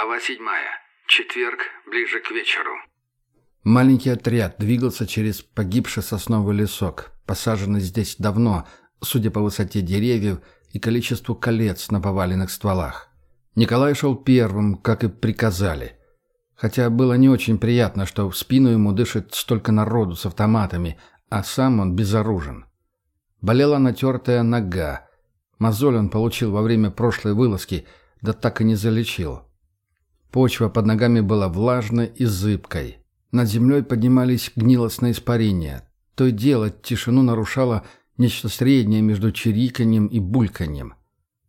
Глава седьмая. Четверг, ближе к вечеру. Маленький отряд двигался через погибший сосновый лесок, посаженный здесь давно, судя по высоте деревьев и количеству колец на поваленных стволах. Николай шел первым, как и приказали. Хотя было не очень приятно, что в спину ему дышит столько народу с автоматами, а сам он безоружен. Болела натертая нога. Мозоль он получил во время прошлой вылазки, да так и не залечил. Почва под ногами была влажной и зыбкой. Над землей поднимались гнилостные испарения. То и дело тишину нарушало нечто среднее между чириканьем и бульканьем.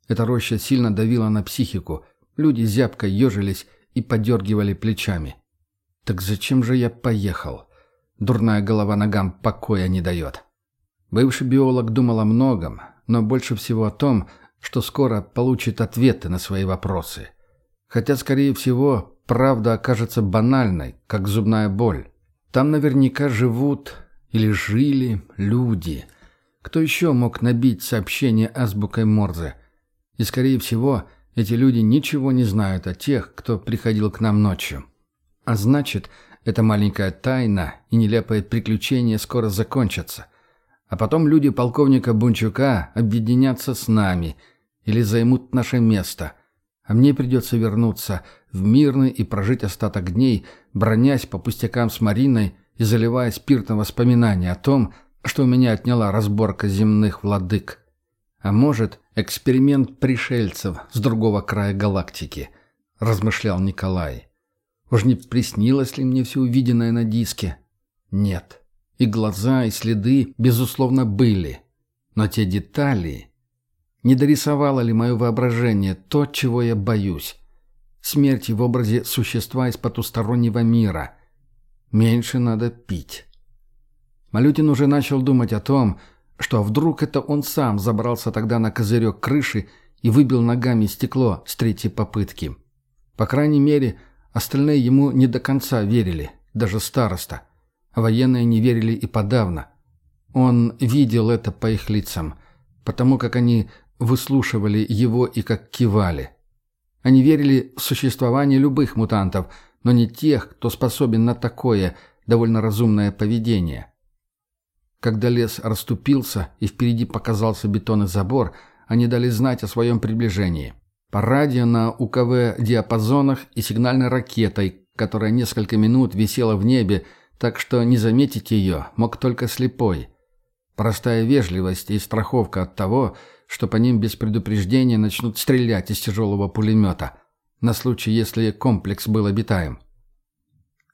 Эта роща сильно давила на психику. Люди зябко ежились и подергивали плечами. «Так зачем же я поехал?» Дурная голова ногам покоя не дает. Бывший биолог думал о многом, но больше всего о том, что скоро получит ответы на свои вопросы – Хотя, скорее всего, правда окажется банальной, как зубная боль. Там наверняка живут или жили люди. Кто еще мог набить сообщение азбукой Морзе? И, скорее всего, эти люди ничего не знают о тех, кто приходил к нам ночью. А значит, эта маленькая тайна и нелепое приключение скоро закончатся. А потом люди полковника Бунчука объединятся с нами или займут наше место – а мне придется вернуться в мирный и прожить остаток дней, бронясь по пустякам с Мариной и заливая спиртом воспоминания о том, что у меня отняла разборка земных владык. А может, эксперимент пришельцев с другого края галактики, размышлял Николай. Уж не приснилось ли мне все увиденное на диске? Нет. И глаза, и следы, безусловно, были. Но те детали... Не дорисовало ли мое воображение то, чего я боюсь? Смерти в образе существа из потустороннего мира. Меньше надо пить. Малютин уже начал думать о том, что вдруг это он сам забрался тогда на козырек крыши и выбил ногами стекло с третьей попытки. По крайней мере, остальные ему не до конца верили, даже староста. Военные не верили и подавно. Он видел это по их лицам, потому как они выслушивали его и как кивали. Они верили в существование любых мутантов, но не тех, кто способен на такое довольно разумное поведение. Когда лес расступился и впереди показался бетонный забор, они дали знать о своем приближении. По радио на УКВ-диапазонах и сигнальной ракетой, которая несколько минут висела в небе, так что не заметить ее мог только слепой. Простая вежливость и страховка от того, что по ним без предупреждения начнут стрелять из тяжелого пулемета, на случай, если комплекс был обитаем.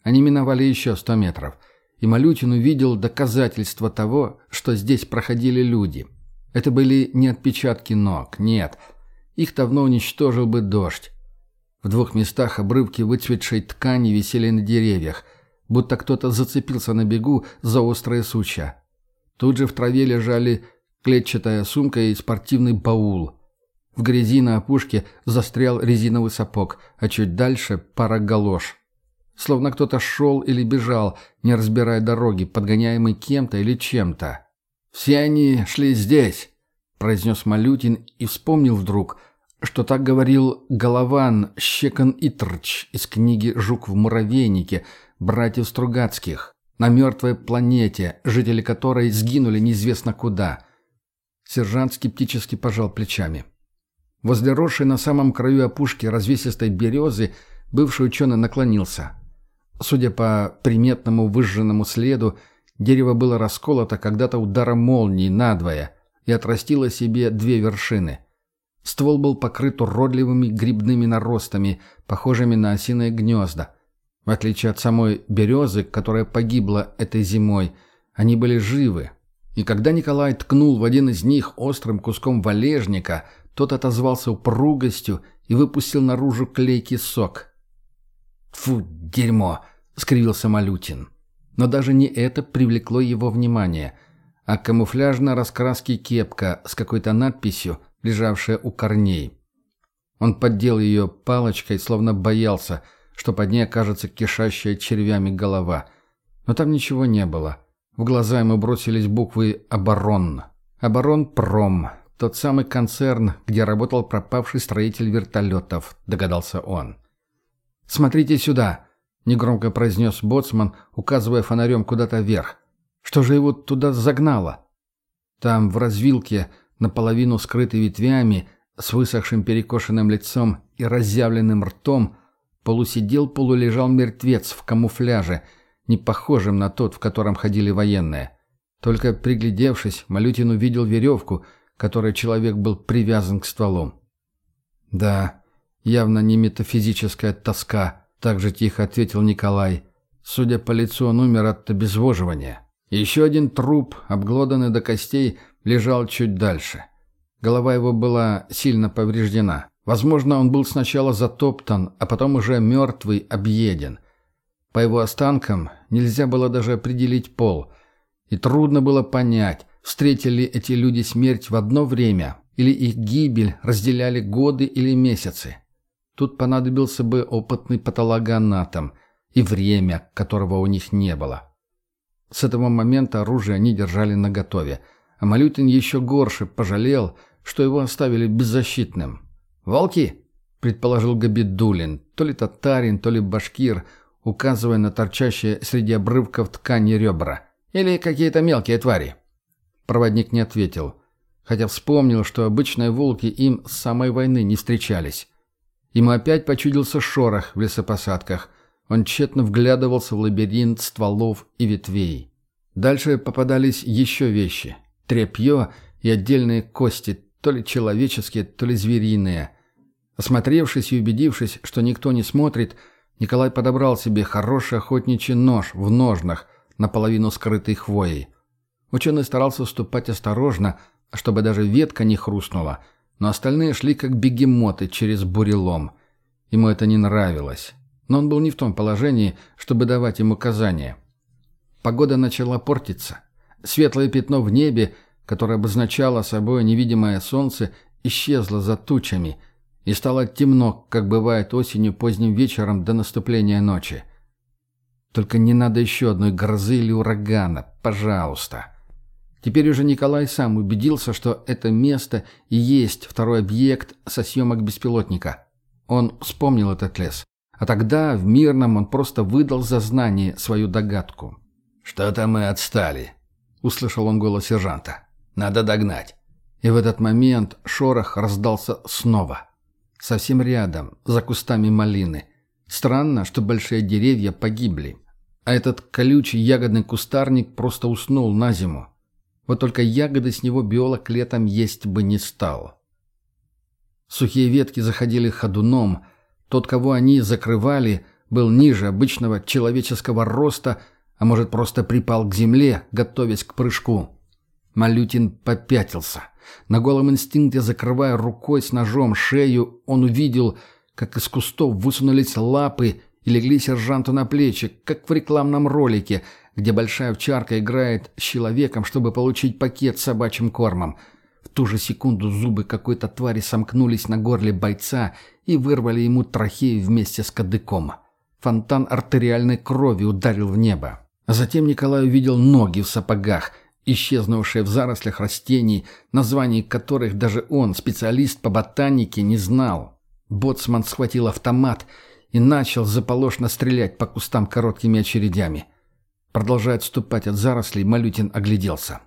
Они миновали еще сто метров, и Малютин увидел доказательства того, что здесь проходили люди. Это были не отпечатки ног, нет. Их давно уничтожил бы дождь. В двух местах обрывки выцветшей ткани висели на деревьях, будто кто-то зацепился на бегу за острые сучья. Тут же в траве лежали клетчатая сумка и спортивный баул. В грязи на опушке застрял резиновый сапог, а чуть дальше пара галош. Словно кто-то шел или бежал, не разбирая дороги, подгоняемый кем-то или чем-то. «Все они шли здесь», — произнес Малютин и вспомнил вдруг, что так говорил Голован Щекон Итрч из книги «Жук в муравейнике» братьев Стругацких на мертвой планете, жители которой сгинули неизвестно куда. Сержант скептически пожал плечами. Возле росшей на самом краю опушки развесистой березы бывший ученый наклонился. Судя по приметному выжженному следу, дерево было расколото когда-то ударом молнии надвое и отрастило себе две вершины. Ствол был покрыт уродливыми грибными наростами, похожими на осиные гнезда. В отличие от самой березы, которая погибла этой зимой, они были живы, и когда Николай ткнул в один из них острым куском валежника, тот отозвался упругостью и выпустил наружу клейкий сок. «Фу, дерьмо!» — скривился Малютин. Но даже не это привлекло его внимание, а камуфляжная раскраски кепка с какой-то надписью, лежавшая у корней. Он поддел ее палочкой, словно боялся, что под ней окажется кишащая червями голова. Но там ничего не было — в глаза ему бросились буквы «Оборон». «Оборонпром». Тот самый концерн, где работал пропавший строитель вертолетов, догадался он. «Смотрите сюда!» — негромко произнес боцман, указывая фонарем куда-то вверх. «Что же его туда загнало?» Там, в развилке, наполовину скрытый ветвями, с высохшим перекошенным лицом и разъявленным ртом, полусидел, полулежал мертвец в камуфляже, не похожем на тот, в котором ходили военные. Только приглядевшись, Малютин увидел веревку, которой человек был привязан к стволу. «Да, явно не метафизическая тоска», — так же тихо ответил Николай. Судя по лицу, он умер от обезвоживания. Еще один труп, обглоданный до костей, лежал чуть дальше. Голова его была сильно повреждена. Возможно, он был сначала затоптан, а потом уже мертвый, объеден. По его останкам нельзя было даже определить пол. И трудно было понять, встретили эти люди смерть в одно время, или их гибель разделяли годы или месяцы. Тут понадобился бы опытный патологоанатом и время, которого у них не было. С этого момента оружие они держали наготове, а Малютин еще горше пожалел, что его оставили беззащитным. «Волки!» — предположил Габидулин, то ли татарин, то ли башкир, указывая на торчащие среди обрывков ткани ребра. «Или какие-то мелкие твари?» Проводник не ответил, хотя вспомнил, что обычные волки им с самой войны не встречались. Ему опять почудился шорох в лесопосадках. Он тщетно вглядывался в лабиринт стволов и ветвей. Дальше попадались еще вещи. Тряпье и отдельные кости, то ли человеческие, то ли звериные. Осмотревшись и убедившись, что никто не смотрит, Николай подобрал себе хороший охотничий нож в ножнах, наполовину скрытый хвоей. Ученый старался ступать осторожно, чтобы даже ветка не хрустнула, но остальные шли как бегемоты через бурелом. Ему это не нравилось, но он был не в том положении, чтобы давать им указания. Погода начала портиться. Светлое пятно в небе, которое обозначало собой невидимое солнце, исчезло за тучами, и стало темно, как бывает осенью поздним вечером до наступления ночи. Только не надо еще одной грозы или урагана, пожалуйста. Теперь уже Николай сам убедился, что это место и есть второй объект со съемок беспилотника. Он вспомнил этот лес. А тогда в Мирном он просто выдал за знание свою догадку. «Что-то мы отстали», — услышал он голос сержанта. «Надо догнать». И в этот момент шорох раздался снова. Совсем рядом, за кустами малины. Странно, что большие деревья погибли. А этот колючий ягодный кустарник просто уснул на зиму. Вот только ягоды с него биолог летом есть бы не стал. Сухие ветки заходили ходуном. Тот, кого они закрывали, был ниже обычного человеческого роста, а может, просто припал к земле, готовясь к прыжку. Малютин попятился. На голом инстинкте, закрывая рукой с ножом шею, он увидел, как из кустов высунулись лапы и легли сержанту на плечи, как в рекламном ролике, где большая овчарка играет с человеком, чтобы получить пакет с собачьим кормом. В ту же секунду зубы какой-то твари сомкнулись на горле бойца и вырвали ему трахею вместе с кадыком. Фонтан артериальной крови ударил в небо. Затем Николай увидел ноги в сапогах, исчезнувшие в зарослях растений, названий которых даже он, специалист по ботанике, не знал. Боцман схватил автомат и начал заполошно стрелять по кустам короткими очередями. Продолжая отступать от зарослей, Малютин огляделся.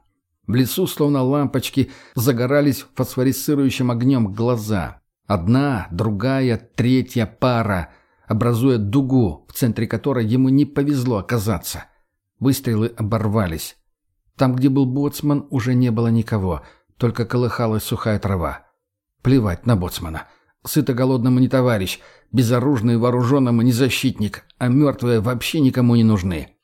В лесу, словно лампочки, загорались фосфорицирующим огнем глаза. Одна, другая, третья пара, образуя дугу, в центре которой ему не повезло оказаться. Выстрелы оборвались. Там, где был боцман, уже не было никого, только колыхалась сухая трава. Плевать на боцмана. Сыто-голодному не товарищ, безоружный вооруженному не защитник, а мертвые вообще никому не нужны.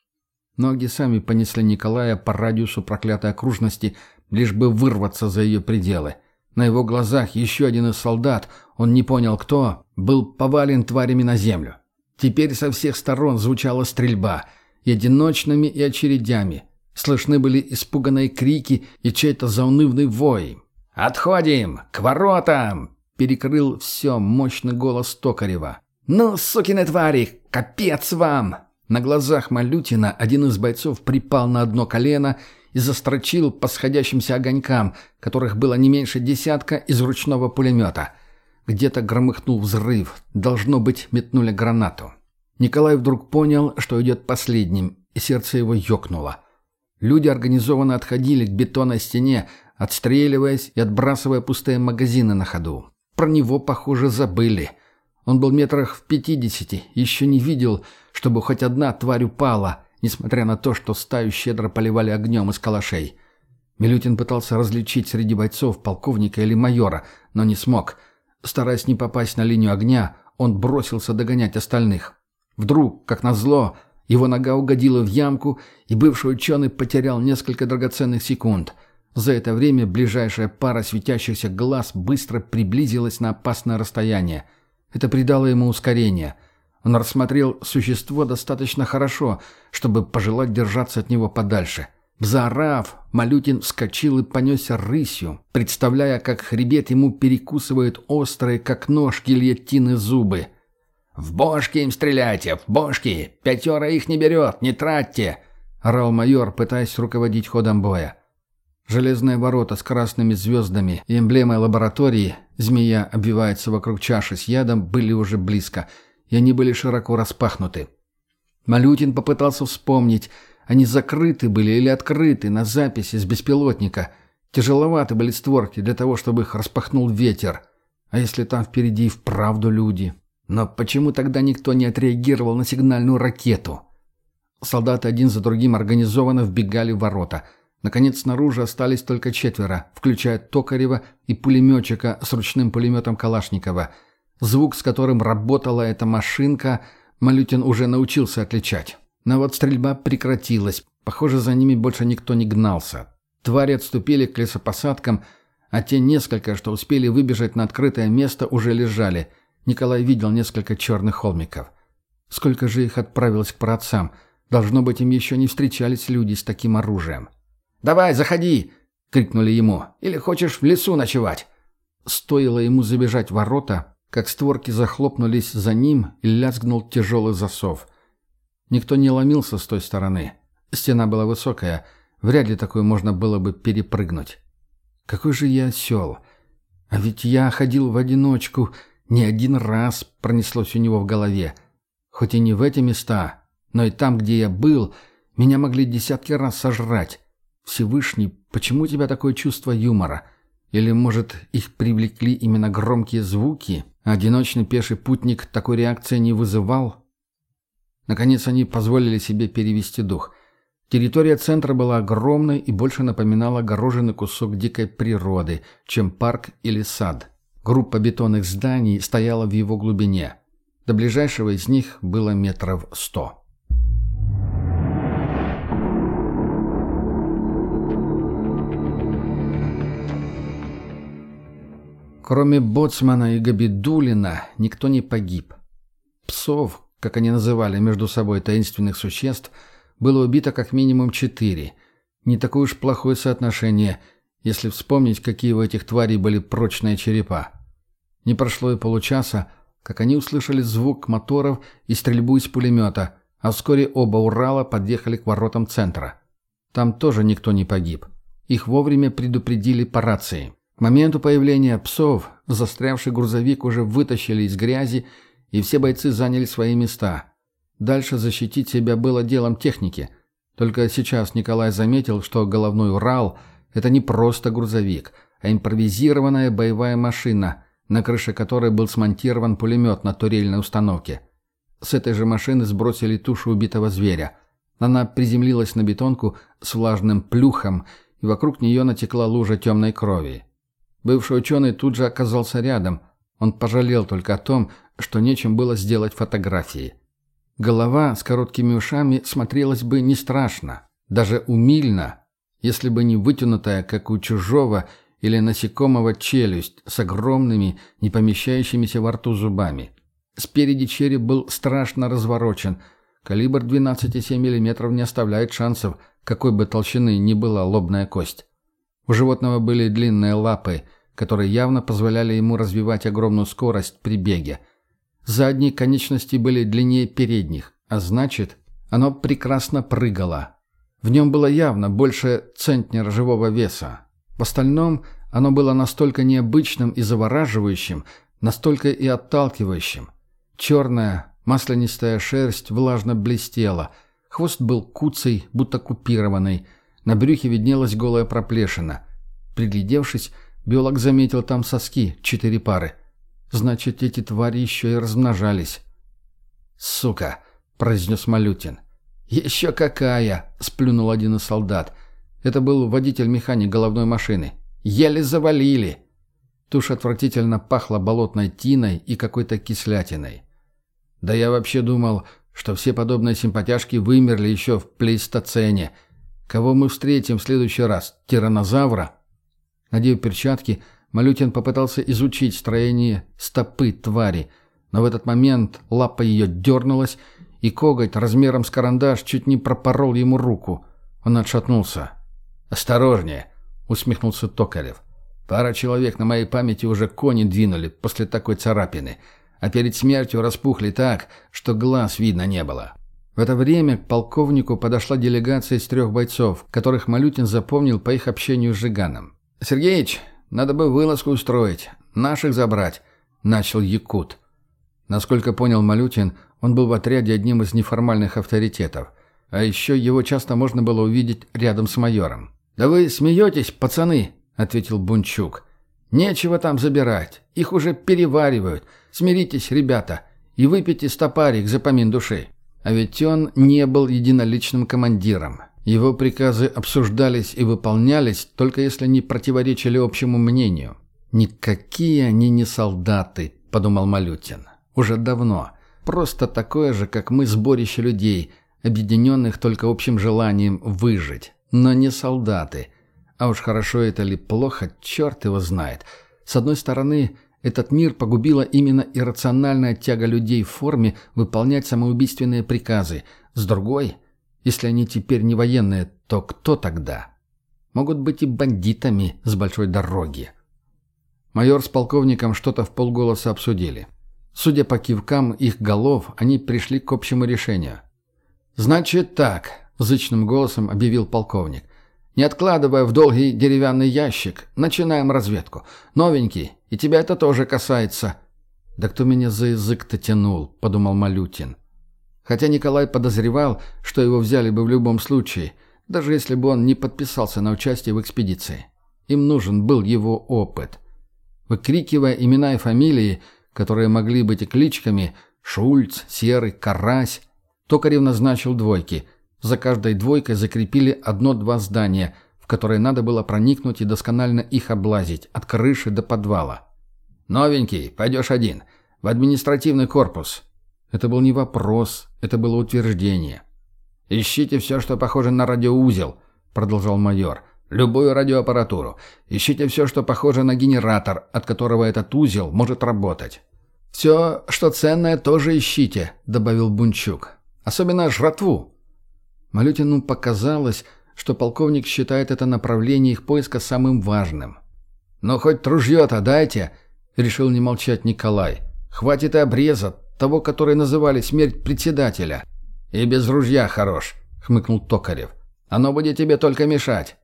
Ноги сами понесли Николая по радиусу проклятой окружности, лишь бы вырваться за ее пределы. На его глазах еще один из солдат, он не понял кто, был повален тварями на землю. Теперь со всех сторон звучала стрельба, и одиночными, и очередями. Слышны были испуганные крики и чей-то заунывный вой. «Отходим! К воротам!» — перекрыл все мощный голос Токарева. «Ну, сукины твари! Капец вам!» На глазах Малютина один из бойцов припал на одно колено и застрочил по сходящимся огонькам, которых было не меньше десятка из ручного пулемета. Где-то громыхнул взрыв. Должно быть, метнули гранату. Николай вдруг понял, что идет последним, и сердце его ёкнуло. Люди организованно отходили к бетонной стене, отстреливаясь и отбрасывая пустые магазины на ходу. Про него, похоже, забыли. Он был метрах в пятидесяти, еще не видел, чтобы хоть одна тварь упала, несмотря на то, что стаю щедро поливали огнем из калашей. Милютин пытался различить среди бойцов полковника или майора, но не смог. Стараясь не попасть на линию огня, он бросился догонять остальных. Вдруг, как назло, его нога угодила в ямку, и бывший ученый потерял несколько драгоценных секунд. За это время ближайшая пара светящихся глаз быстро приблизилась на опасное расстояние. Это придало ему ускорение. Он рассмотрел существо достаточно хорошо, чтобы пожелать держаться от него подальше. Заорав, Малютин вскочил и понесся рысью, представляя, как хребет ему перекусывают острые, как нож, гильотины зубы. «В бошки им стреляйте! В бошки! Пятера их не берет! Не тратьте!» — орал майор, пытаясь руководить ходом боя. Железные ворота с красными звездами и эмблемой лаборатории, змея обвивается вокруг чаши с ядом, были уже близко, и они были широко распахнуты. Малютин попытался вспомнить, они закрыты были или открыты на записи с беспилотника. Тяжеловаты были створки для того, чтобы их распахнул ветер. А если там впереди и вправду люди? Но почему тогда никто не отреагировал на сигнальную ракету? Солдаты один за другим организованно вбегали в ворота. Наконец, снаружи остались только четверо, включая Токарева и пулеметчика с ручным пулеметом Калашникова. Звук, с которым работала эта машинка, Малютин уже научился отличать. Но вот стрельба прекратилась. Похоже, за ними больше никто не гнался. Твари отступили к лесопосадкам, а те несколько, что успели выбежать на открытое место, уже лежали – Николай видел несколько черных холмиков. Сколько же их отправилось к праотцам? Должно быть, им еще не встречались люди с таким оружием. «Давай, заходи!» — крикнули ему. «Или хочешь в лесу ночевать?» Стоило ему забежать в ворота, как створки захлопнулись за ним и лязгнул тяжелый засов. Никто не ломился с той стороны. Стена была высокая, вряд ли такую можно было бы перепрыгнуть. «Какой же я осел! А ведь я ходил в одиночку не один раз пронеслось у него в голове. Хоть и не в эти места, но и там, где я был, меня могли десятки раз сожрать. Всевышний, почему у тебя такое чувство юмора? Или, может, их привлекли именно громкие звуки, одиночный пеший путник такой реакции не вызывал? Наконец они позволили себе перевести дух. Территория центра была огромной и больше напоминала огороженный кусок дикой природы, чем парк или сад. Группа бетонных зданий стояла в его глубине. До ближайшего из них было метров сто. Кроме Боцмана и Габидулина, никто не погиб. Псов, как они называли между собой таинственных существ, было убито как минимум четыре. Не такое уж плохое соотношение, если вспомнить, какие у этих тварей были прочные черепа. Не прошло и получаса, как они услышали звук моторов и стрельбу из пулемета, а вскоре оба Урала подъехали к воротам центра. Там тоже никто не погиб. Их вовремя предупредили по рации. К моменту появления псов застрявший грузовик уже вытащили из грязи, и все бойцы заняли свои места. Дальше защитить себя было делом техники. Только сейчас Николай заметил, что головной Урал – это не просто грузовик, а импровизированная боевая машина – на крыше которой был смонтирован пулемет на турельной установке. С этой же машины сбросили тушу убитого зверя. Она приземлилась на бетонку с влажным плюхом, и вокруг нее натекла лужа темной крови. Бывший ученый тут же оказался рядом. Он пожалел только о том, что нечем было сделать фотографии. Голова с короткими ушами смотрелась бы не страшно, даже умильно, если бы не вытянутая, как у чужого, или насекомого челюсть с огромными, не помещающимися во рту зубами. Спереди череп был страшно разворочен. Калибр 12,7 мм не оставляет шансов, какой бы толщины ни была лобная кость. У животного были длинные лапы, которые явно позволяли ему развивать огромную скорость при беге. Задние конечности были длиннее передних, а значит, оно прекрасно прыгало. В нем было явно больше центнера живого веса, в остальном оно было настолько необычным и завораживающим, настолько и отталкивающим. Черная, Маслянистая шерсть влажно блестела. Хвост был куцей, будто купированный. На брюхе виднелась голая проплешина. Приглядевшись, биолог заметил там соски, четыре пары. Значит, эти твари еще и размножались. «Сука!» — произнес Малютин. «Еще какая!» — сплюнул один из солдат. Это был водитель-механик головной машины. «Еле завалили!» Тушь отвратительно пахла болотной тиной и какой-то кислятиной. Да я вообще думал, что все подобные симпатяшки вымерли еще в плейстоцене. Кого мы встретим в следующий раз? Тиранозавра? Надев перчатки, Малютин попытался изучить строение стопы твари, но в этот момент лапа ее дернулась, и коготь размером с карандаш чуть не пропорол ему руку. Он отшатнулся. «Осторожнее!» — усмехнулся Токарев. Пара человек на моей памяти уже кони двинули после такой царапины, а перед смертью распухли так, что глаз видно не было. В это время к полковнику подошла делегация из трех бойцов, которых Малютин запомнил по их общению с Жиганом. «Сергеич, надо бы вылазку устроить, наших забрать», — начал Якут. Насколько понял Малютин, он был в отряде одним из неформальных авторитетов. А еще его часто можно было увидеть рядом с майором. «Да вы смеетесь, пацаны!» — ответил Бунчук. «Нечего там забирать. Их уже переваривают. Смиритесь, ребята, и выпейте стопарик за помин души». А ведь он не был единоличным командиром. Его приказы обсуждались и выполнялись, только если не противоречили общему мнению. «Никакие они не солдаты», — подумал Малютин. «Уже давно. Просто такое же, как мы, сборище людей, объединенных только общим желанием выжить. Но не солдаты. А уж хорошо это ли плохо, черт его знает. С одной стороны, этот мир погубила именно иррациональная тяга людей в форме выполнять самоубийственные приказы. С другой, если они теперь не военные, то кто тогда? Могут быть и бандитами с большой дороги. Майор с полковником что-то в полголоса обсудили. Судя по кивкам их голов, они пришли к общему решению. «Значит так», — зычным голосом объявил полковник. Не откладывая в долгий деревянный ящик, начинаем разведку. Новенький, и тебя это тоже касается». «Да кто меня за язык-то тянул?» — подумал Малютин. Хотя Николай подозревал, что его взяли бы в любом случае, даже если бы он не подписался на участие в экспедиции. Им нужен был его опыт. Выкрикивая имена и фамилии, которые могли быть и кличками «Шульц», «Серый», «Карась», Токарев назначил двойки — за каждой двойкой закрепили одно-два здания, в которые надо было проникнуть и досконально их облазить, от крыши до подвала. «Новенький, пойдешь один. В административный корпус». Это был не вопрос, это было утверждение. «Ищите все, что похоже на радиоузел», — продолжал майор. «Любую радиоаппаратуру. Ищите все, что похоже на генератор, от которого этот узел может работать». «Все, что ценное, тоже ищите», — добавил Бунчук. «Особенно жратву. Малютину показалось, что полковник считает это направление их поиска самым важным. «Но хоть ружье-то дайте!» — решил не молчать Николай. «Хватит и обреза, того, который называли смерть председателя». «И без ружья хорош», — хмыкнул Токарев. «Оно будет тебе только мешать».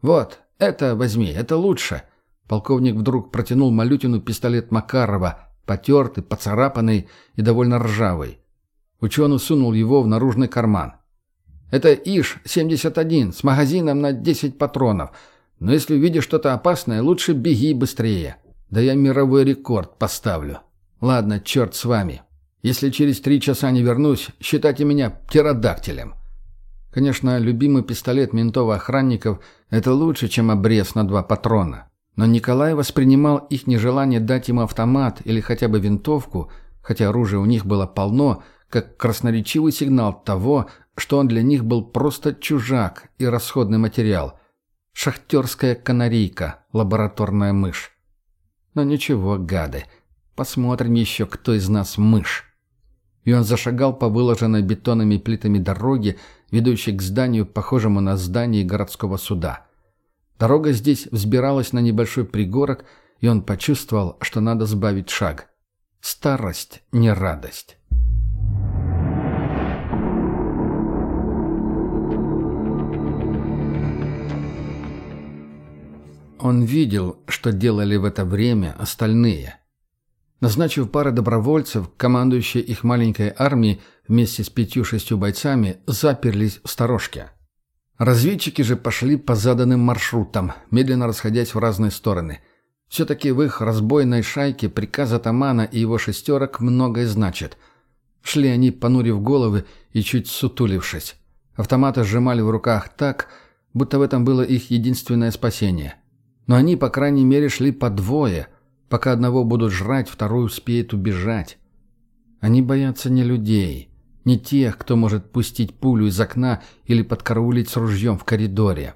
«Вот, это возьми, это лучше». Полковник вдруг протянул Малютину пистолет Макарова, потертый, поцарапанный и довольно ржавый. Ученый сунул его в наружный карман. Это ИШ-71 с магазином на 10 патронов. Но если увидишь что-то опасное, лучше беги быстрее. Да я мировой рекорд поставлю. Ладно, черт с вами. Если через три часа не вернусь, считайте меня птеродактилем. Конечно, любимый пистолет ментов-охранников – это лучше, чем обрез на два патрона. Но Николай воспринимал их нежелание дать ему автомат или хотя бы винтовку, хотя оружия у них было полно, как красноречивый сигнал того, что он для них был просто чужак и расходный материал. Шахтерская канарейка, лабораторная мышь. Но ничего, гады, посмотрим еще, кто из нас мышь. И он зашагал по выложенной бетонными плитами дороге, ведущей к зданию, похожему на здание городского суда. Дорога здесь взбиралась на небольшой пригорок, и он почувствовал, что надо сбавить шаг. Старость не радость. Он видел, что делали в это время остальные. Назначив пары добровольцев, командующие их маленькой армией вместе с пятью-шестью бойцами заперлись в сторожке. Разведчики же пошли по заданным маршрутам, медленно расходясь в разные стороны. Все-таки в их разбойной шайке приказ атамана и его шестерок многое значит. Шли они, понурив головы и чуть сутулившись. Автоматы сжимали в руках так, будто в этом было их единственное спасение. Но они, по крайней мере, шли по двое – Пока одного будут жрать, второй успеет убежать. Они боятся не людей, не тех, кто может пустить пулю из окна или подкараулить с ружьем в коридоре.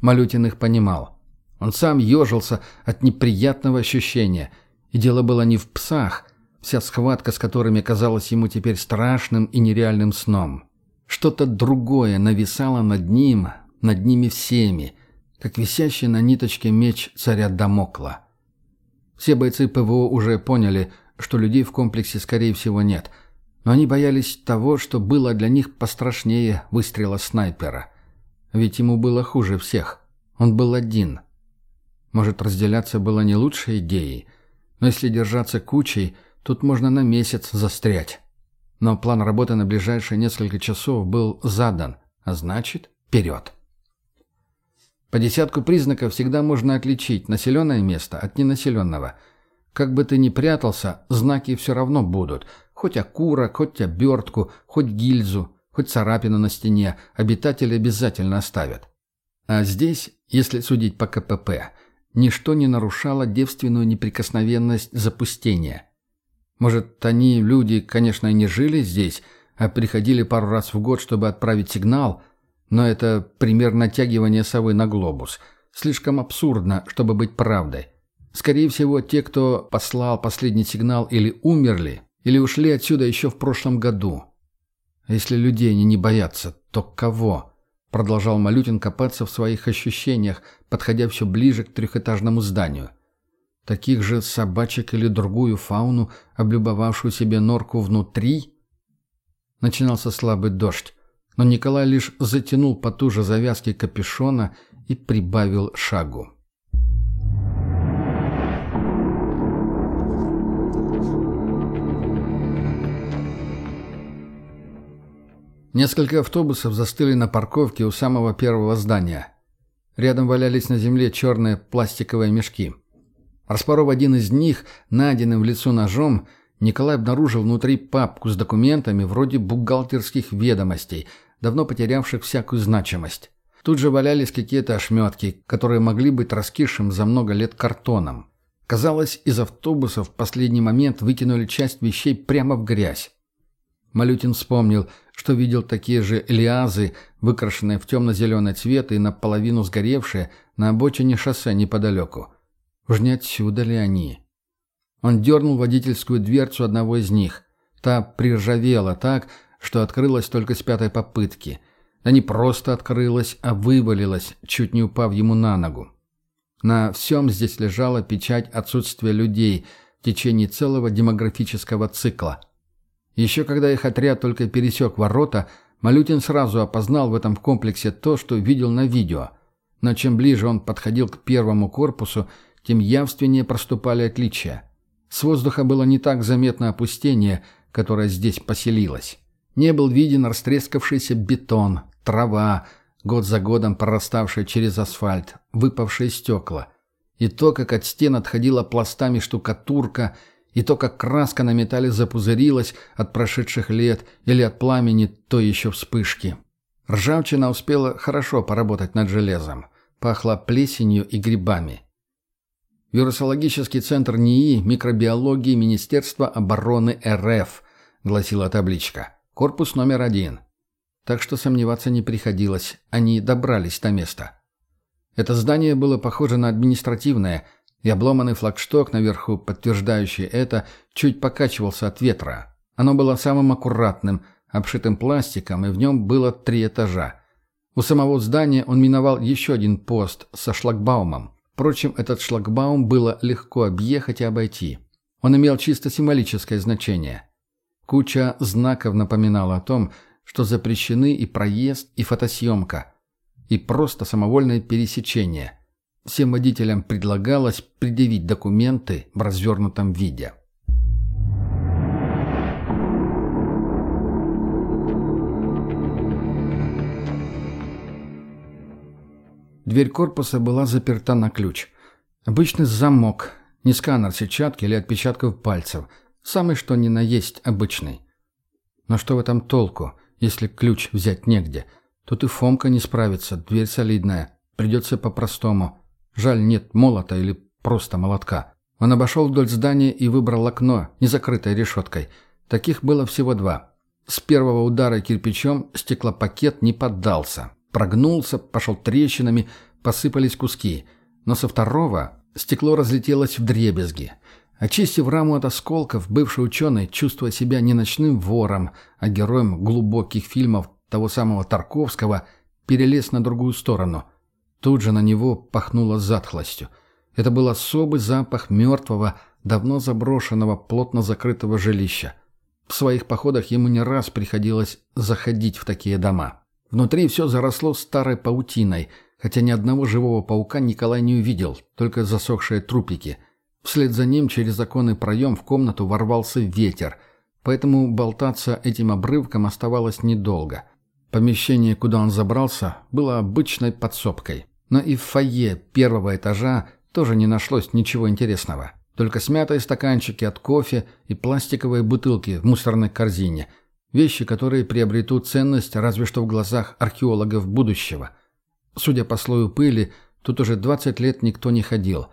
Малютин их понимал. Он сам ежился от неприятного ощущения. И дело было не в псах, вся схватка с которыми казалась ему теперь страшным и нереальным сном. Что-то другое нависало над ним, над ними всеми, как висящий на ниточке меч царя Дамокла. Все бойцы ПВО уже поняли, что людей в комплексе, скорее всего, нет. Но они боялись того, что было для них пострашнее выстрела снайпера. Ведь ему было хуже всех. Он был один. Может, разделяться было не лучшей идеей. Но если держаться кучей, тут можно на месяц застрять. Но план работы на ближайшие несколько часов был задан, а значит, вперед. По десятку признаков всегда можно отличить населенное место от ненаселенного. Как бы ты ни прятался, знаки все равно будут. Хоть окурок, хоть обертку, хоть гильзу, хоть царапину на стене обитатели обязательно оставят. А здесь, если судить по КПП, ничто не нарушало девственную неприкосновенность запустения. Может, они, люди, конечно, и не жили здесь, а приходили пару раз в год, чтобы отправить сигнал – но это пример натягивания совы на глобус. Слишком абсурдно, чтобы быть правдой. Скорее всего, те, кто послал последний сигнал, или умерли, или ушли отсюда еще в прошлом году. Если людей они не боятся, то кого? Продолжал Малютин копаться в своих ощущениях, подходя все ближе к трехэтажному зданию. Таких же собачек или другую фауну, облюбовавшую себе норку внутри? Начинался слабый дождь но Николай лишь затянул потуже завязки капюшона и прибавил шагу. Несколько автобусов застыли на парковке у самого первого здания. Рядом валялись на земле черные пластиковые мешки. Распоров один из них, найденным в лицо ножом, Николай обнаружил внутри папку с документами вроде бухгалтерских ведомостей – давно потерявших всякую значимость. Тут же валялись какие-то ошметки, которые могли быть раскисшим за много лет картоном. Казалось, из автобуса в последний момент выкинули часть вещей прямо в грязь. Малютин вспомнил, что видел такие же элиазы, выкрашенные в темно-зеленый цвет и наполовину сгоревшие, на обочине шоссе неподалеку. Уж не отсюда ли они? Он дернул водительскую дверцу одного из них. Та приржавела так, что открылась только с пятой попытки. Да не просто открылась, а вывалилась, чуть не упав ему на ногу. На всем здесь лежала печать отсутствия людей в течение целого демографического цикла. Еще когда их отряд только пересек ворота, Малютин сразу опознал в этом комплексе то, что видел на видео. Но чем ближе он подходил к первому корпусу, тем явственнее проступали отличия. С воздуха было не так заметно опустение, которое здесь поселилось. Не был виден растрескавшийся бетон, трава, год за годом прораставшая через асфальт, выпавшие стекла. И то, как от стен отходила пластами штукатурка, и то, как краска на металле запузырилась от прошедших лет или от пламени той еще вспышки. Ржавчина успела хорошо поработать над железом. Пахло плесенью и грибами. Вирусологический центр НИИ микробиологии Министерства обороны РФ, гласила табличка. Корпус номер один. Так что сомневаться не приходилось, они добрались до места. Это здание было похоже на административное, и обломанный флагшток наверху, подтверждающий это, чуть покачивался от ветра. Оно было самым аккуратным, обшитым пластиком, и в нем было три этажа. У самого здания он миновал еще один пост со шлагбаумом. Впрочем, этот шлагбаум было легко объехать и обойти. Он имел чисто символическое значение. Куча знаков напоминала о том, что запрещены и проезд, и фотосъемка, и просто самовольное пересечение. Всем водителям предлагалось предъявить документы в развернутом виде. Дверь корпуса была заперта на ключ. Обычный замок, не сканер сетчатки или отпечатков пальцев – Самый что ни на есть обычный. Но что в этом толку, если ключ взять негде? Тут и Фомка не справится, дверь солидная. Придется по-простому. Жаль, нет молота или просто молотка. Он обошел вдоль здания и выбрал окно, не закрытое решеткой. Таких было всего два. С первого удара кирпичом стеклопакет не поддался. Прогнулся, пошел трещинами, посыпались куски. Но со второго стекло разлетелось в дребезги. Очистив раму от осколков, бывший ученый, чувствуя себя не ночным вором, а героем глубоких фильмов того самого Тарковского, перелез на другую сторону. Тут же на него пахнуло затхлостью. Это был особый запах мертвого, давно заброшенного, плотно закрытого жилища. В своих походах ему не раз приходилось заходить в такие дома. Внутри все заросло старой паутиной, хотя ни одного живого паука Николай не увидел, только засохшие трупики. Вслед за ним через оконный проем в комнату ворвался ветер, поэтому болтаться этим обрывком оставалось недолго. Помещение, куда он забрался, было обычной подсобкой. Но и в фойе первого этажа тоже не нашлось ничего интересного. Только смятые стаканчики от кофе и пластиковые бутылки в мусорной корзине. Вещи, которые приобретут ценность разве что в глазах археологов будущего. Судя по слою пыли, тут уже 20 лет никто не ходил.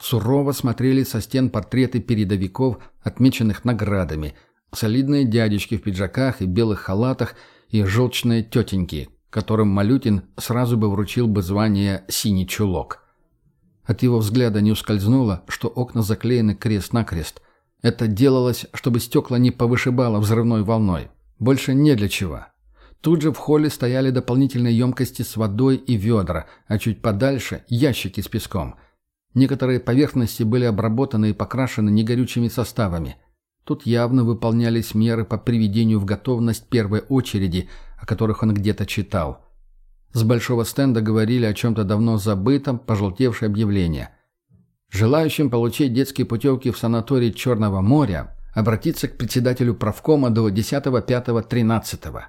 Сурово смотрели со стен портреты передовиков, отмеченных наградами. Солидные дядечки в пиджаках и белых халатах и желчные тетеньки, которым Малютин сразу бы вручил бы звание «синий чулок». От его взгляда не ускользнуло, что окна заклеены крест-накрест. Это делалось, чтобы стекла не повышибало взрывной волной. Больше не для чего. Тут же в холле стояли дополнительные емкости с водой и ведра, а чуть подальше – ящики с песком. Некоторые поверхности были обработаны и покрашены негорючими составами. Тут явно выполнялись меры по приведению в готовность первой очереди, о которых он где-то читал – с большого стенда говорили о чем-то давно забытом, пожелтевшее объявление. Желающим получить детские путевки в санаторий Черного моря обратиться к председателю правкома до 10.05.13.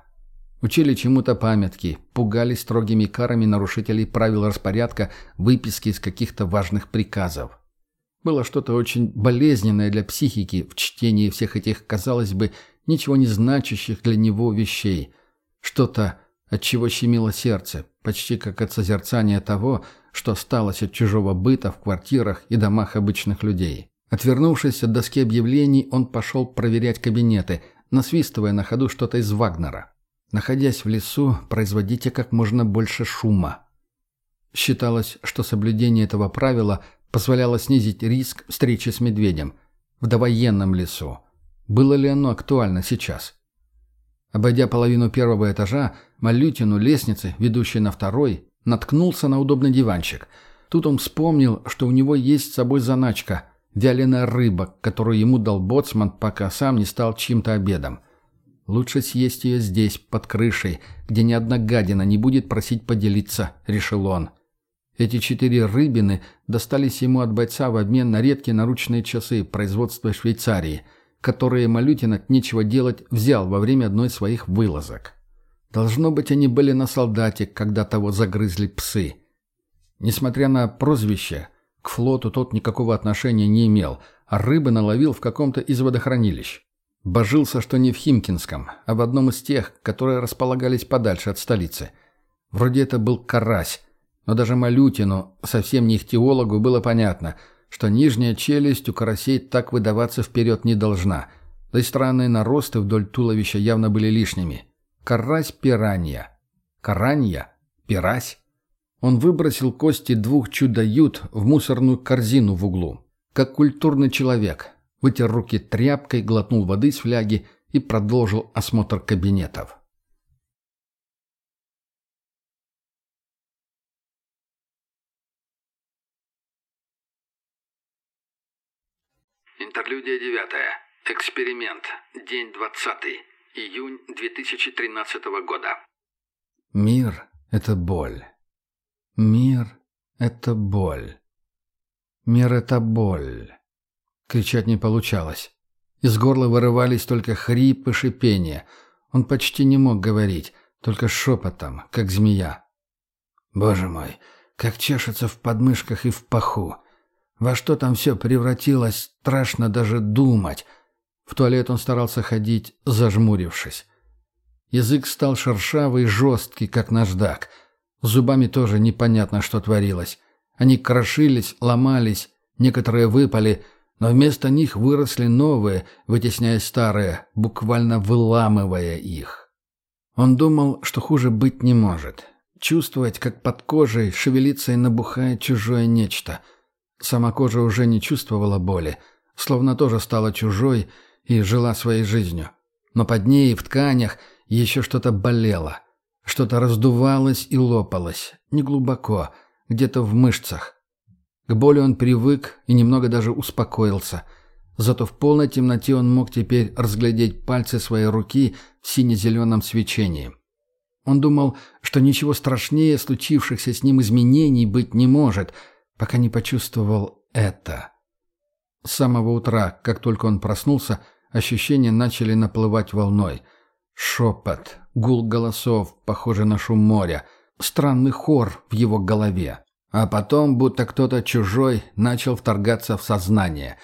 Учили чему-то памятки, пугали строгими карами нарушителей правил распорядка выписки из каких-то важных приказов. Было что-то очень болезненное для психики в чтении всех этих, казалось бы, ничего не значащих для него вещей. Что-то отчего щемило сердце, почти как от созерцания того, что осталось от чужого быта в квартирах и домах обычных людей. Отвернувшись от доски объявлений, он пошел проверять кабинеты, насвистывая на ходу что-то из Вагнера. Находясь в лесу, производите как можно больше шума. Считалось, что соблюдение этого правила позволяло снизить риск встречи с медведем в довоенном лесу. Было ли оно актуально сейчас? Обойдя половину первого этажа, Малютину лестницы, ведущей на второй, наткнулся на удобный диванчик. Тут он вспомнил, что у него есть с собой заначка – вяленая рыба, которую ему дал боцман, пока сам не стал чьим-то обедом. «Лучше съесть ее здесь, под крышей, где ни одна гадина не будет просить поделиться», – решил он. Эти четыре рыбины достались ему от бойца в обмен на редкие наручные часы производства Швейцарии – которые Малютин от нечего делать взял во время одной из своих вылазок. Должно быть, они были на солдате, когда того загрызли псы. Несмотря на прозвище, к флоту тот никакого отношения не имел, а рыбы наловил в каком-то из водохранилищ. Божился, что не в Химкинском, а в одном из тех, которые располагались подальше от столицы. Вроде это был карась, но даже Малютину, совсем не ихтиологу, было понятно – что нижняя челюсть у карасей так выдаваться вперед не должна, да и странные наросты вдоль туловища явно были лишними. Карась-пиранья. Каранья? Пирась? Он выбросил кости двух чудо-ют в мусорную корзину в углу. Как культурный человек. Вытер руки тряпкой, глотнул воды с фляги и продолжил осмотр кабинетов. Интерлюдия девятая. Эксперимент. День двадцатый. Июнь 2013 года. Мир — это боль. Мир — это боль. Мир — это боль. Кричать не получалось. Из горла вырывались только хрип и шипение. Он почти не мог говорить, только шепотом, как змея. «Боже мой, как чешется в подмышках и в паху. Во что там все превратилось, страшно даже думать. В туалет он старался ходить, зажмурившись. Язык стал шершавый и жесткий, как наждак. Зубами тоже непонятно, что творилось. Они крошились, ломались, некоторые выпали, но вместо них выросли новые, вытесняя старые, буквально выламывая их. Он думал, что хуже быть не может. Чувствовать, как под кожей шевелится и набухает чужое нечто. Сама кожа уже не чувствовала боли, словно тоже стала чужой и жила своей жизнью. Но под ней, в тканях, еще что-то болело. Что-то раздувалось и лопалось, неглубоко, где-то в мышцах. К боли он привык и немного даже успокоился. Зато в полной темноте он мог теперь разглядеть пальцы своей руки в сине-зеленом свечении. Он думал, что ничего страшнее случившихся с ним изменений быть не может, пока не почувствовал это. С самого утра, как только он проснулся, ощущения начали наплывать волной. Шепот, гул голосов, похожий на шум моря, странный хор в его голове. А потом, будто кто-то чужой, начал вторгаться в сознание.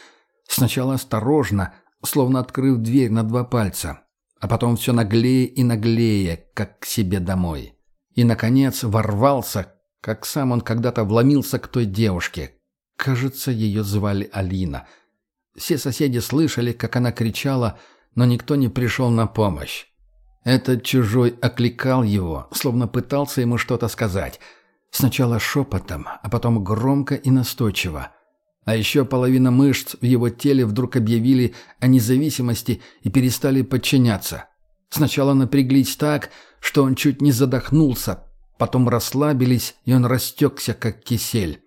Сначала осторожно, словно открыв дверь на два пальца, а потом все наглее и наглее, как к себе домой. И, наконец, ворвался, как сам он когда-то вломился к той девушке. Кажется, ее звали Алина. Все соседи слышали, как она кричала, но никто не пришел на помощь. Этот чужой окликал его, словно пытался ему что-то сказать. Сначала шепотом, а потом громко и настойчиво. А еще половина мышц в его теле вдруг объявили о независимости и перестали подчиняться. Сначала напряглись так, что он чуть не задохнулся, потом расслабились, и он растекся, как кисель.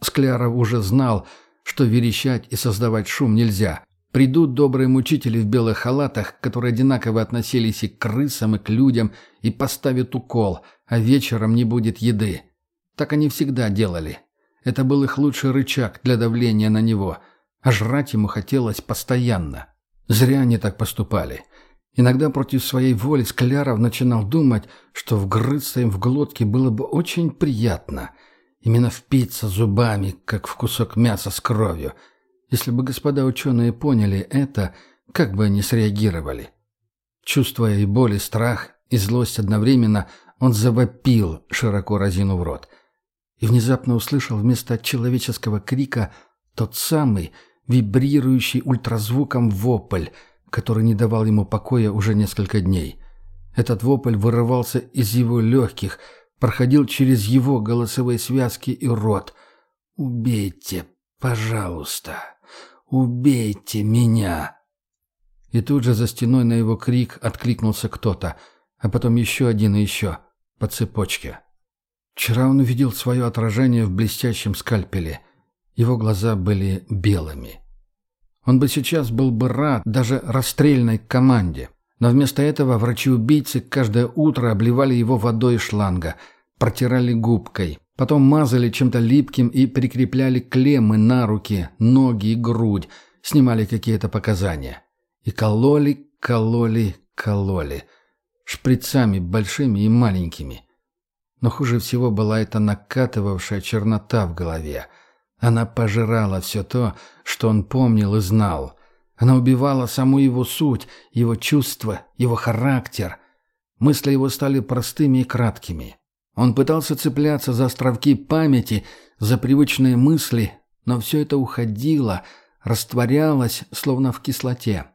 Скляров уже знал, что верещать и создавать шум нельзя. Придут добрые мучители в белых халатах, которые одинаково относились и к крысам, и к людям, и поставят укол, а вечером не будет еды. Так они всегда делали. Это был их лучший рычаг для давления на него, а жрать ему хотелось постоянно. Зря они так поступали. Иногда против своей воли Скляров начинал думать, что вгрыться им в глотки было бы очень приятно. Именно впиться зубами, как в кусок мяса с кровью. Если бы господа ученые поняли это, как бы они среагировали? Чувствуя и боль, и страх, и злость одновременно, он завопил, широко разинув рот – и внезапно услышал вместо человеческого крика тот самый, вибрирующий ультразвуком вопль, который не давал ему покоя уже несколько дней. Этот вопль вырывался из его легких, проходил через его голосовые связки и рот. «Убейте, пожалуйста, убейте меня!» И тут же за стеной на его крик откликнулся кто-то, а потом еще один и еще, по цепочке. Вчера он увидел свое отражение в блестящем скальпеле. Его глаза были белыми. Он бы сейчас был бы рад даже расстрельной команде. Но вместо этого врачи-убийцы каждое утро обливали его водой из шланга, протирали губкой, потом мазали чем-то липким и прикрепляли клеммы на руки, ноги и грудь, снимали какие-то показания. И кололи, кололи, кололи. Шприцами большими и маленькими. Но хуже всего была эта накатывавшая чернота в голове. Она пожирала все то, что он помнил и знал. Она убивала саму его суть, его чувства, его характер. Мысли его стали простыми и краткими. Он пытался цепляться за островки памяти, за привычные мысли, но все это уходило, растворялось, словно в кислоте.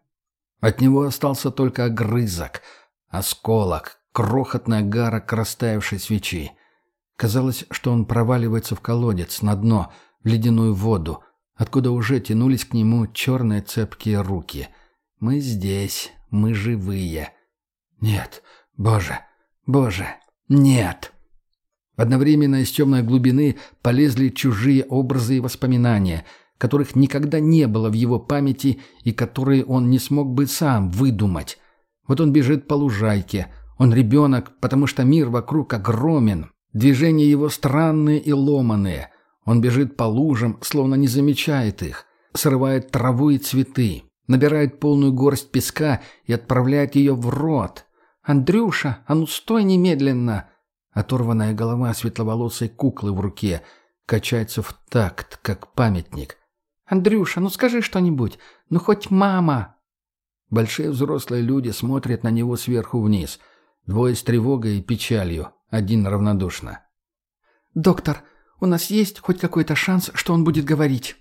От него остался только огрызок, осколок, крохотная гара к растаявшей свечи. Казалось, что он проваливается в колодец, на дно, в ледяную воду, откуда уже тянулись к нему черные цепкие руки. «Мы здесь, мы живые». «Нет, Боже, Боже, нет!» Одновременно из темной глубины полезли чужие образы и воспоминания, которых никогда не было в его памяти и которые он не смог бы сам выдумать. Вот он бежит по лужайке, он ребенок, потому что мир вокруг огромен. Движения его странные и ломаные. Он бежит по лужам, словно не замечает их. Срывает траву и цветы. Набирает полную горсть песка и отправляет ее в рот. «Андрюша, а ну стой немедленно!» Оторванная голова светловолосой куклы в руке качается в такт, как памятник. «Андрюша, ну скажи что-нибудь! Ну хоть мама!» Большие взрослые люди смотрят на него сверху вниз. Двое с тревогой и печалью, один равнодушно. «Доктор, у нас есть хоть какой-то шанс, что он будет говорить?»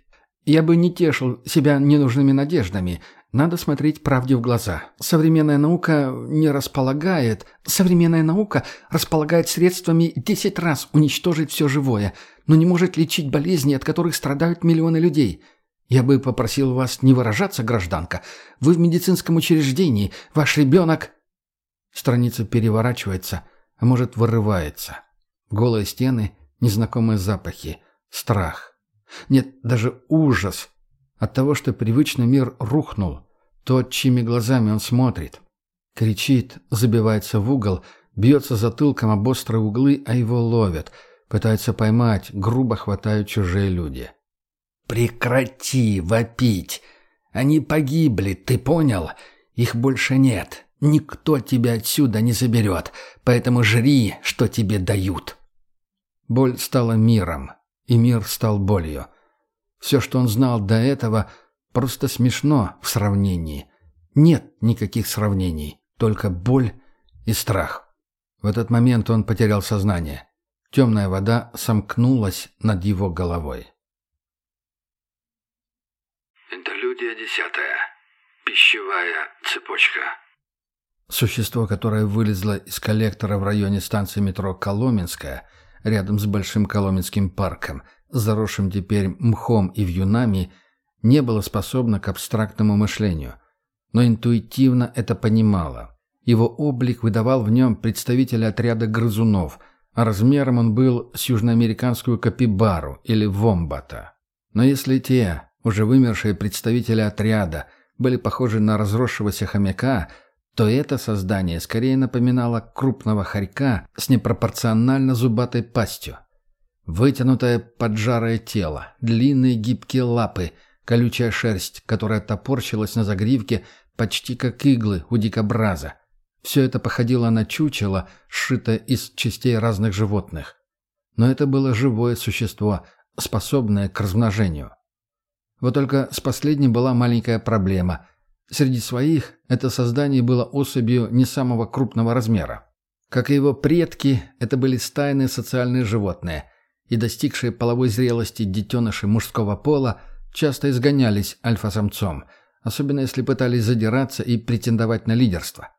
Я бы не тешил себя ненужными надеждами. Надо смотреть правде в глаза. Современная наука не располагает... Современная наука располагает средствами десять раз уничтожить все живое, но не может лечить болезни, от которых страдают миллионы людей. Я бы попросил вас не выражаться, гражданка. Вы в медицинском учреждении. Ваш ребенок... Страница переворачивается, а может вырывается. Голые стены, незнакомые запахи, страх. Нет, даже ужас от того, что привычный мир рухнул. То, чьими глазами он смотрит. Кричит, забивается в угол, бьется затылком об острые углы, а его ловят. Пытаются поймать, грубо хватают чужие люди. «Прекрати вопить! Они погибли, ты понял? Их больше нет. Никто тебя отсюда не заберет, поэтому жри, что тебе дают». Боль стала миром, и мир стал болью. Все, что он знал до этого, просто смешно в сравнении. Нет никаких сравнений, только боль и страх. В этот момент он потерял сознание. Темная вода сомкнулась над его головой. Интерлюдия десятая. Пищевая цепочка. Существо, которое вылезло из коллектора в районе станции метро «Коломенская», рядом с Большим Коломенским парком, заросшим теперь мхом и вьюнами, не было способно к абстрактному мышлению, но интуитивно это понимало. Его облик выдавал в нем представителя отряда грызунов, а размером он был с южноамериканскую капибару или вомбата. Но если те, уже вымершие представители отряда, были похожи на разросшегося хомяка – то это создание скорее напоминало крупного хорька с непропорционально зубатой пастью. Вытянутое поджарое тело, длинные гибкие лапы, колючая шерсть, которая топорщилась на загривке почти как иглы у дикобраза. Все это походило на чучело, сшитое из частей разных животных. Но это было живое существо, способное к размножению. Вот только с последним была маленькая проблема – Среди своих это создание было особью не самого крупного размера. Как и его предки, это были стайные социальные животные, и достигшие половой зрелости детеныши мужского пола часто изгонялись альфа-самцом, особенно если пытались задираться и претендовать на лидерство.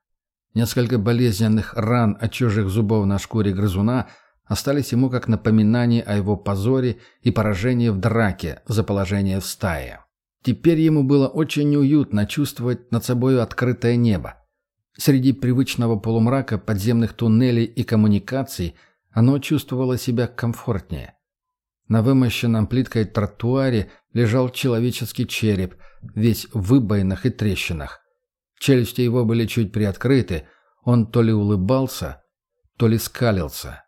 Несколько болезненных ран от чужих зубов на шкуре грызуна остались ему как напоминание о его позоре и поражении в драке за положение в стае. Теперь ему было очень неуютно чувствовать над собой открытое небо. Среди привычного полумрака подземных туннелей и коммуникаций оно чувствовало себя комфортнее. На вымощенном плиткой тротуаре лежал человеческий череп, весь в выбоинах и трещинах. Челюсти его были чуть приоткрыты, он то ли улыбался, то ли скалился.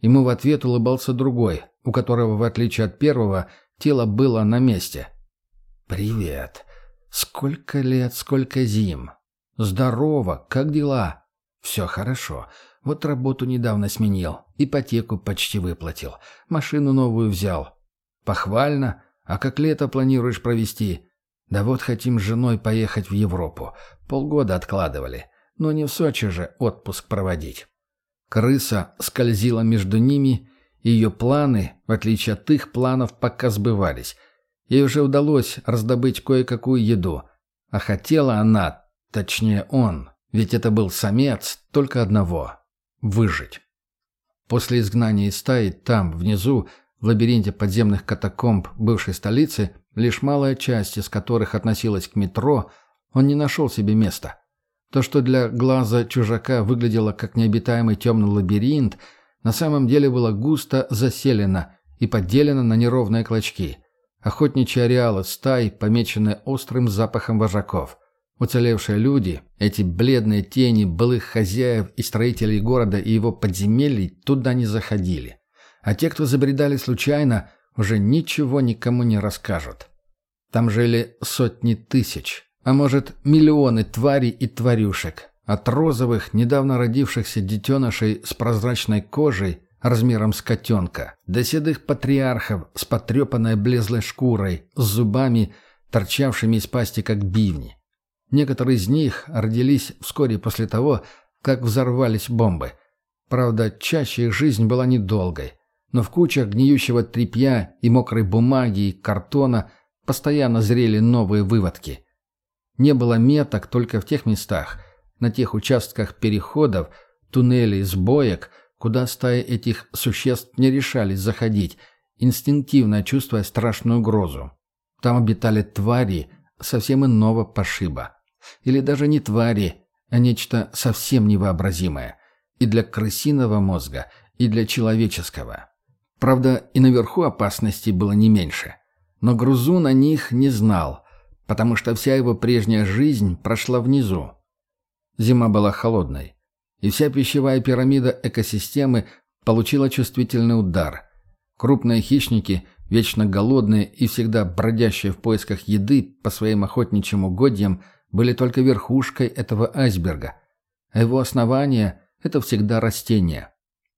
Ему в ответ улыбался другой, у которого, в отличие от первого, тело было на месте – «Привет. Сколько лет, сколько зим. Здорово, как дела?» «Все хорошо. Вот работу недавно сменил. Ипотеку почти выплатил. Машину новую взял. Похвально. А как лето планируешь провести?» «Да вот хотим с женой поехать в Европу. Полгода откладывали. Но не в Сочи же отпуск проводить». Крыса скользила между ними, и ее планы, в отличие от их планов, пока сбывались – Ей уже удалось раздобыть кое-какую еду. А хотела она, точнее он, ведь это был самец только одного – выжить. После изгнания из стаи там, внизу, в лабиринте подземных катакомб бывшей столицы, лишь малая часть из которых относилась к метро, он не нашел себе места. То, что для глаза чужака выглядело как необитаемый темный лабиринт, на самом деле было густо заселено и поделено на неровные клочки – Охотничьи ареалы стай, помеченные острым запахом вожаков. Уцелевшие люди, эти бледные тени былых хозяев и строителей города и его подземелий туда не заходили. А те, кто забредали случайно, уже ничего никому не расскажут. Там жили сотни тысяч, а может миллионы тварей и тварюшек, От розовых, недавно родившихся детенышей с прозрачной кожей, размером с котенка, до седых патриархов с потрепанной облезлой шкурой, с зубами, торчавшими из пасти, как бивни. Некоторые из них родились вскоре после того, как взорвались бомбы. Правда, чаще их жизнь была недолгой, но в кучах гниющего тряпья и мокрой бумаги и картона постоянно зрели новые выводки. Не было меток только в тех местах, на тех участках переходов, туннелей, сбоек – куда стаи этих существ не решались заходить, инстинктивно чувствуя страшную угрозу. Там обитали твари совсем иного пошиба. Или даже не твари, а нечто совсем невообразимое. И для крысиного мозга, и для человеческого. Правда, и наверху опасности было не меньше. Но Грузу на них не знал, потому что вся его прежняя жизнь прошла внизу. Зима была холодной и вся пищевая пирамида экосистемы получила чувствительный удар. Крупные хищники, вечно голодные и всегда бродящие в поисках еды по своим охотничьим угодьям, были только верхушкой этого айсберга. А его основание – это всегда растения.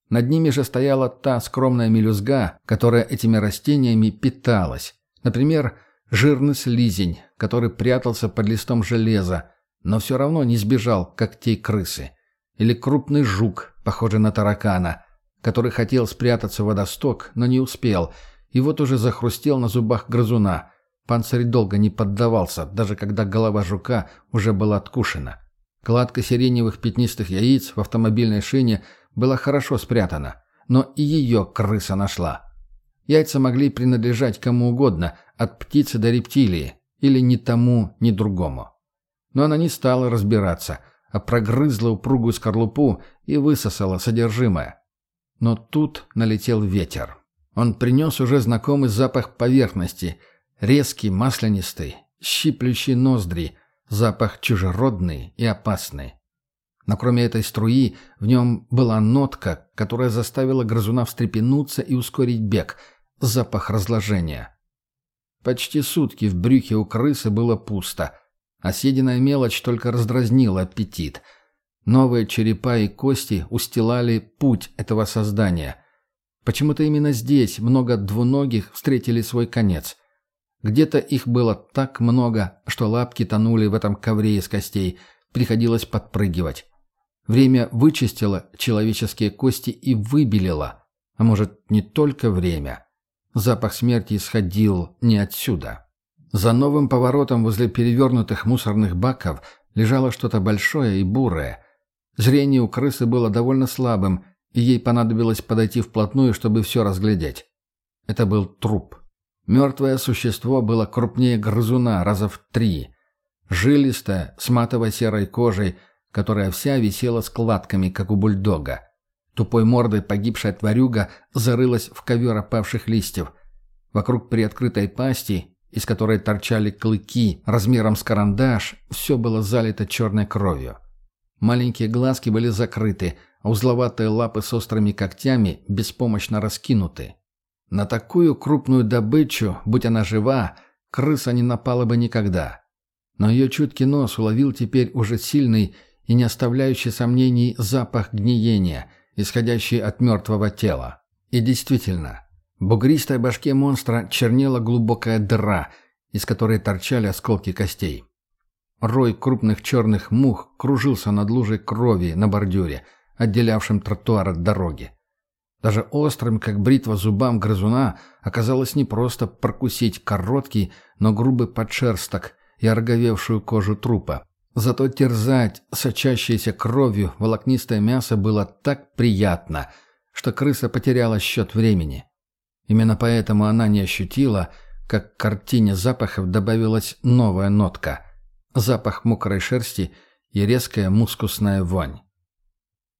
Над ними же стояла та скромная мелюзга, которая этими растениями питалась. Например, жирный слизень, который прятался под листом железа, но все равно не сбежал когтей крысы. Или крупный жук, похожий на таракана, который хотел спрятаться в водосток, но не успел, и вот уже захрустел на зубах грызуна. Панцирь долго не поддавался, даже когда голова жука уже была откушена. Кладка сиреневых пятнистых яиц в автомобильной шине была хорошо спрятана, но и ее крыса нашла. Яйца могли принадлежать кому угодно, от птицы до рептилии, или ни тому, ни другому. Но она не стала разбираться – а прогрызла упругую скорлупу и высосала содержимое. Но тут налетел ветер. Он принес уже знакомый запах поверхности, резкий, маслянистый, щиплющий ноздри, запах чужеродный и опасный. Но кроме этой струи, в нем была нотка, которая заставила грызуна встрепенуться и ускорить бег, запах разложения. Почти сутки в брюхе у крысы было пусто — а съеденная мелочь только раздразнила аппетит. Новые черепа и кости устилали путь этого создания. Почему-то именно здесь много двуногих встретили свой конец. Где-то их было так много, что лапки тонули в этом ковре из костей, приходилось подпрыгивать. Время вычистило человеческие кости и выбелило. А может, не только время. Запах смерти исходил не отсюда. За новым поворотом возле перевернутых мусорных баков лежало что-то большое и бурое. Зрение у крысы было довольно слабым, и ей понадобилось подойти вплотную, чтобы все разглядеть. Это был труп. Мертвое существо было крупнее грызуна раза в три. Жилистое, с матово-серой кожей, которая вся висела складками, как у бульдога. Тупой мордой погибшая тварюга зарылась в ковер опавших листьев. Вокруг приоткрытой пасти из которой торчали клыки размером с карандаш, все было залито черной кровью. Маленькие глазки были закрыты, а узловатые лапы с острыми когтями беспомощно раскинуты. На такую крупную добычу, будь она жива, крыса не напала бы никогда. Но ее чуткий нос уловил теперь уже сильный и не оставляющий сомнений запах гниения, исходящий от мертвого тела. И действительно, бугристой башке монстра чернела глубокая дыра, из которой торчали осколки костей. Рой крупных черных мух кружился над лужей крови на бордюре, отделявшем тротуар от дороги. Даже острым, как бритва зубам грызуна, оказалось не просто прокусить короткий, но грубый подшерсток и ороговевшую кожу трупа. Зато терзать сочащееся кровью волокнистое мясо было так приятно, что крыса потеряла счет времени. Именно поэтому она не ощутила, как к картине запахов добавилась новая нотка – запах мокрой шерсти и резкая мускусная вонь.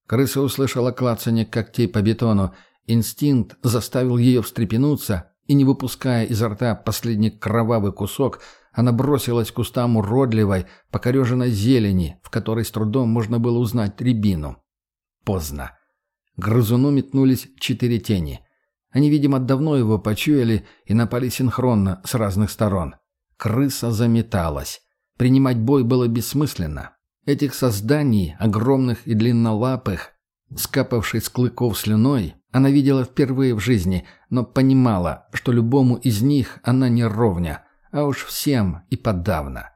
Крыса услышала клацанье когтей по бетону, инстинкт заставил ее встрепенуться, и, не выпуская изо рта последний кровавый кусок, она бросилась к кустам уродливой, покореженной зелени, в которой с трудом можно было узнать рябину. Поздно. К грызуну метнулись четыре тени. Они, видимо, давно его почуяли и напали синхронно с разных сторон. Крыса заметалась. Принимать бой было бессмысленно. Этих созданий, огромных и длиннолапых, скапавших с клыков слюной, она видела впервые в жизни, но понимала, что любому из них она не ровня, а уж всем и подавно.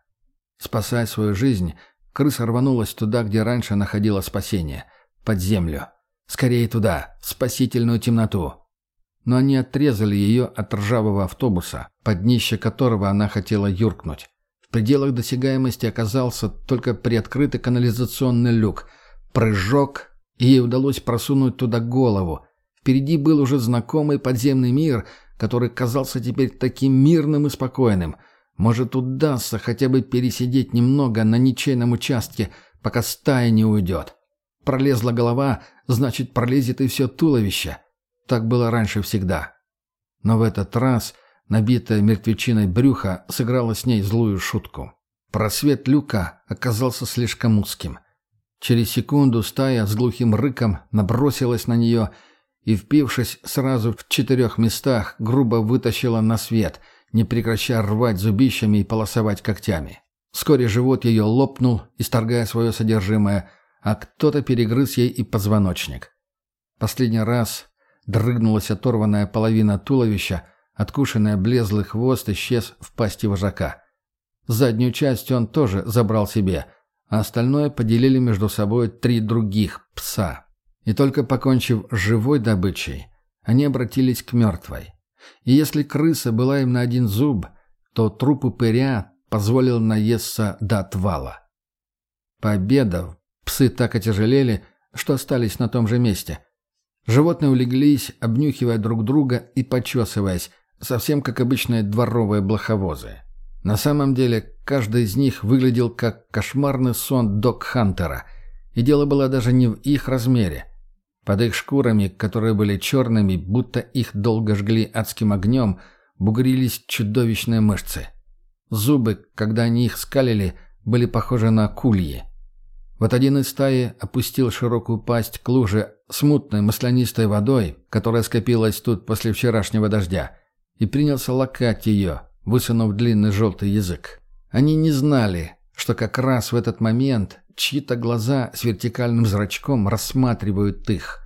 Спасая свою жизнь, крыса рванулась туда, где раньше находила спасение — под землю. Скорее туда, в спасительную темноту. Но они отрезали ее от ржавого автобуса, под днище которого она хотела юркнуть. В пределах досягаемости оказался только приоткрытый канализационный люк. Прыжок, и ей удалось просунуть туда голову. Впереди был уже знакомый подземный мир, который казался теперь таким мирным и спокойным — может, удастся хотя бы пересидеть немного на ничейном участке, пока стая не уйдет. Пролезла голова, значит, пролезет и все туловище. Так было раньше всегда. Но в этот раз набитая мертвечиной брюхо сыграло с ней злую шутку. Просвет люка оказался слишком узким. Через секунду стая с глухим рыком набросилась на нее и, впившись сразу в четырех местах, грубо вытащила на свет — не прекращая рвать зубищами и полосовать когтями. Вскоре живот ее лопнул, исторгая свое содержимое, а кто-то перегрыз ей и позвоночник. Последний раз дрыгнулась оторванная половина туловища, откушенный облезлый хвост исчез в пасти вожака. Заднюю часть он тоже забрал себе, а остальное поделили между собой три других пса. И только покончив с живой добычей, они обратились к мертвой. И если крыса была им на один зуб, то труп упыря позволил наесться до отвала. Пообедав, псы так отяжелели, что остались на том же месте. Животные улеглись, обнюхивая друг друга и почесываясь, совсем как обычные дворовые блоховозы. На самом деле, каждый из них выглядел как кошмарный сон Док-Хантера, и дело было даже не в их размере. Под их шкурами, которые были черными, будто их долго жгли адским огнем, бугрились чудовищные мышцы. Зубы, когда они их скалили, были похожи на кульи. Вот один из стаи опустил широкую пасть к луже с мутной маслянистой водой, которая скопилась тут после вчерашнего дождя, и принялся лакать ее, высунув длинный желтый язык. Они не знали, что как раз в этот момент чьи-то глаза с вертикальным зрачком рассматривают их.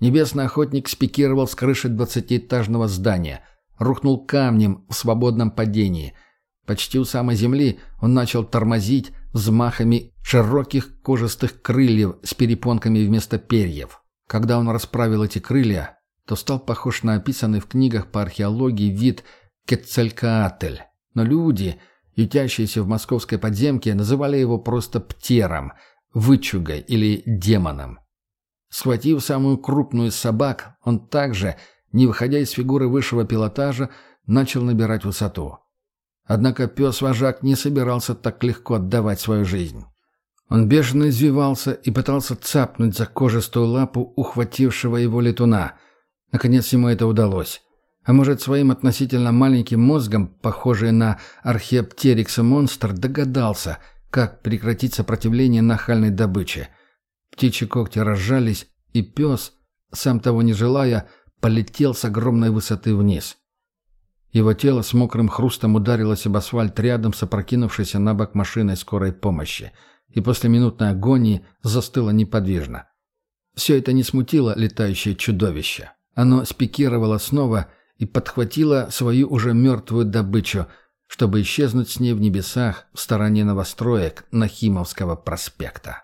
Небесный охотник спикировал с крыши двадцатиэтажного здания, рухнул камнем в свободном падении. Почти у самой земли он начал тормозить взмахами широких кожистых крыльев с перепонками вместо перьев. Когда он расправил эти крылья, то стал похож на описанный в книгах по археологии вид Кецалькаатель. Но люди — ютящиеся в московской подземке, называли его просто птером, вычугой или демоном. Схватив самую крупную из собак, он также, не выходя из фигуры высшего пилотажа, начал набирать высоту. Однако пес-вожак не собирался так легко отдавать свою жизнь. Он бешено извивался и пытался цапнуть за кожистую лапу ухватившего его летуна. Наконец ему это удалось. А может, своим относительно маленьким мозгом, похожий на археоптерикса монстр, догадался, как прекратить сопротивление нахальной добыче. Птичьи когти разжались, и пес, сам того не желая, полетел с огромной высоты вниз. Его тело с мокрым хрустом ударилось об асфальт рядом с опрокинувшейся на бок машиной скорой помощи, и после минутной агонии застыло неподвижно. Все это не смутило летающее чудовище. Оно спикировало снова и подхватила свою уже мертвую добычу, чтобы исчезнуть с ней в небесах в стороне новостроек Нахимовского проспекта.